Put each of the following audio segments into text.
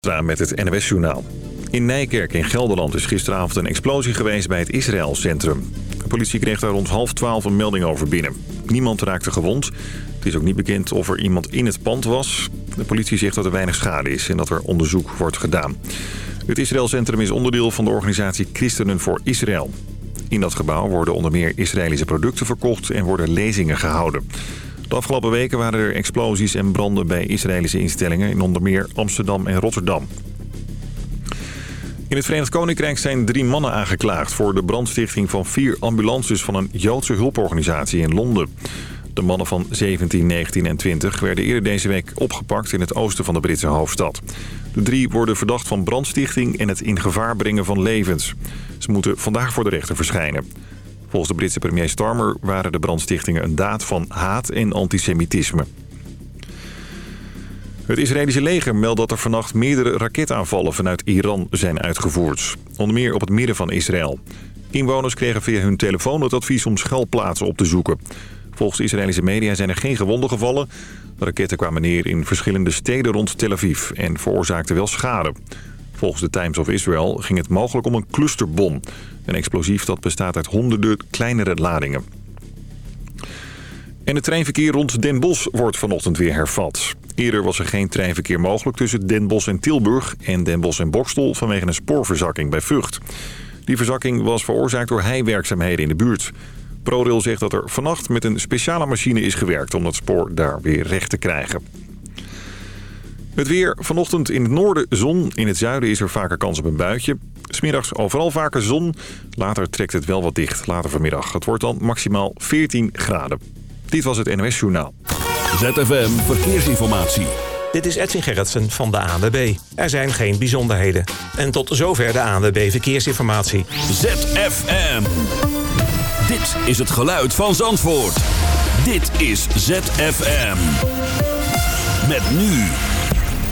met het NWS-journaal. In Nijkerk in Gelderland is gisteravond een explosie geweest bij het Israël-centrum. De politie kreeg daar rond half twaalf een melding over binnen. Niemand raakte gewond. Het is ook niet bekend of er iemand in het pand was. De politie zegt dat er weinig schade is en dat er onderzoek wordt gedaan. Het Israël-centrum is onderdeel van de organisatie Christenen voor Israël. In dat gebouw worden onder meer Israëlische producten verkocht en worden lezingen gehouden. De afgelopen weken waren er explosies en branden bij Israëlische instellingen... in onder meer Amsterdam en Rotterdam. In het Verenigd Koninkrijk zijn drie mannen aangeklaagd... voor de brandstichting van vier ambulances van een Joodse hulporganisatie in Londen. De mannen van 17, 19 en 20 werden eerder deze week opgepakt... in het oosten van de Britse hoofdstad. De drie worden verdacht van brandstichting en het in gevaar brengen van levens. Ze moeten vandaag voor de rechter verschijnen. Volgens de Britse premier Starmer waren de brandstichtingen een daad van haat en antisemitisme. Het Israëlische leger meldt dat er vannacht meerdere raketaanvallen vanuit Iran zijn uitgevoerd. Onder meer op het midden van Israël. Inwoners kregen via hun telefoon het advies om schuilplaatsen op te zoeken. Volgens Israëlische media zijn er geen gewonden gevallen. De raketten kwamen neer in verschillende steden rond Tel Aviv en veroorzaakten wel schade. Volgens de Times of Israel ging het mogelijk om een clusterbom. Een explosief dat bestaat uit honderden kleinere ladingen. En het treinverkeer rond Den Bosch wordt vanochtend weer hervat. Eerder was er geen treinverkeer mogelijk tussen Den Bosch en Tilburg... en Den Bosch en Bokstel vanwege een spoorverzakking bij Vught. Die verzakking was veroorzaakt door heiwerkzaamheden in de buurt. ProRail zegt dat er vannacht met een speciale machine is gewerkt... om dat spoor daar weer recht te krijgen. Het weer vanochtend in het noorden zon. In het zuiden is er vaker kans op een buitje. Smiddags overal vaker zon. Later trekt het wel wat dicht, later vanmiddag. Het wordt dan maximaal 14 graden. Dit was het NOS Journaal. ZFM Verkeersinformatie. Dit is Edwin Gerritsen van de ANWB. Er zijn geen bijzonderheden. En tot zover de ANWB Verkeersinformatie. ZFM. Dit is het geluid van Zandvoort. Dit is ZFM. Met nu...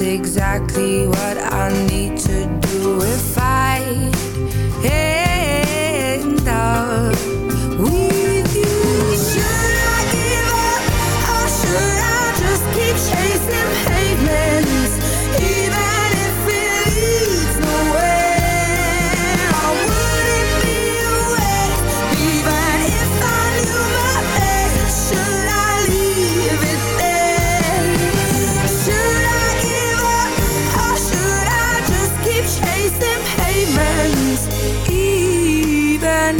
exactly what I need.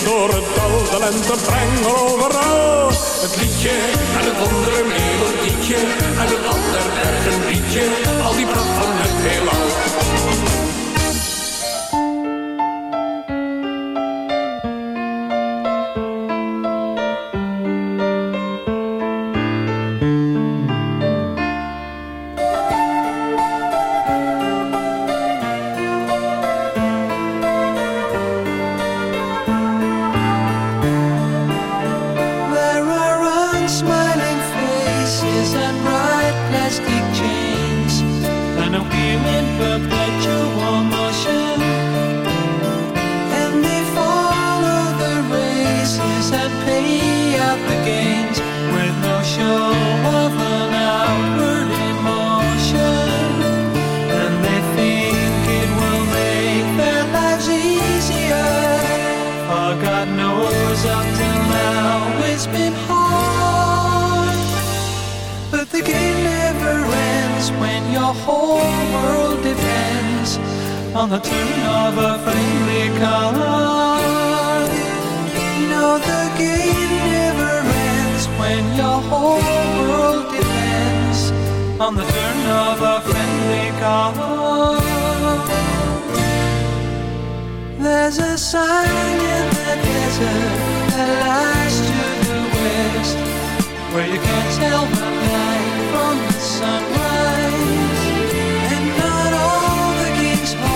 Door het dal, de lente brengen overal. Het liedje en het andere melodietje en het ander liedje. Al die pracht van het heelal. On the turn of a friendly card. No, the game never ends when your whole world depends on the turn of a friendly card. There's a sign in the desert that lies to the west Where you can't tell the night from the sunrise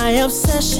my obsession.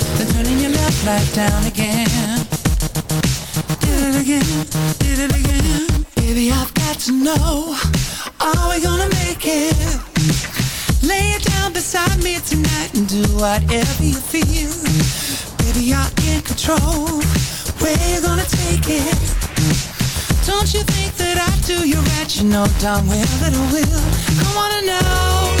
turning your left light down again. Did it again, did it again. Baby, I've got to know, are we gonna make it? Lay it down beside me tonight and do whatever you feel. Baby, you're in control. Where you gonna take it? Don't you think that I do you right? You know darn well that I will. I wanna know,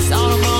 this automobile